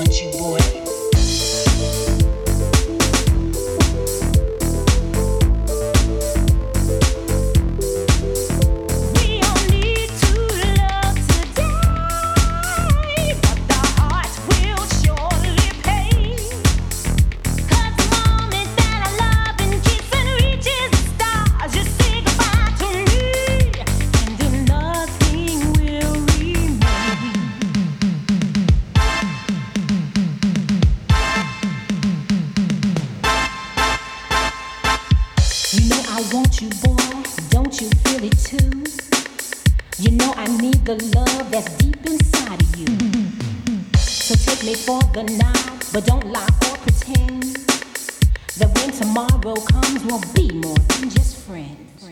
want you you, know I want you, boy? Don't you feel it too? You know I need the love that's deep inside of you. So take me for the night, but don't lie or pretend that when tomorrow comes, we'll be more than just friends.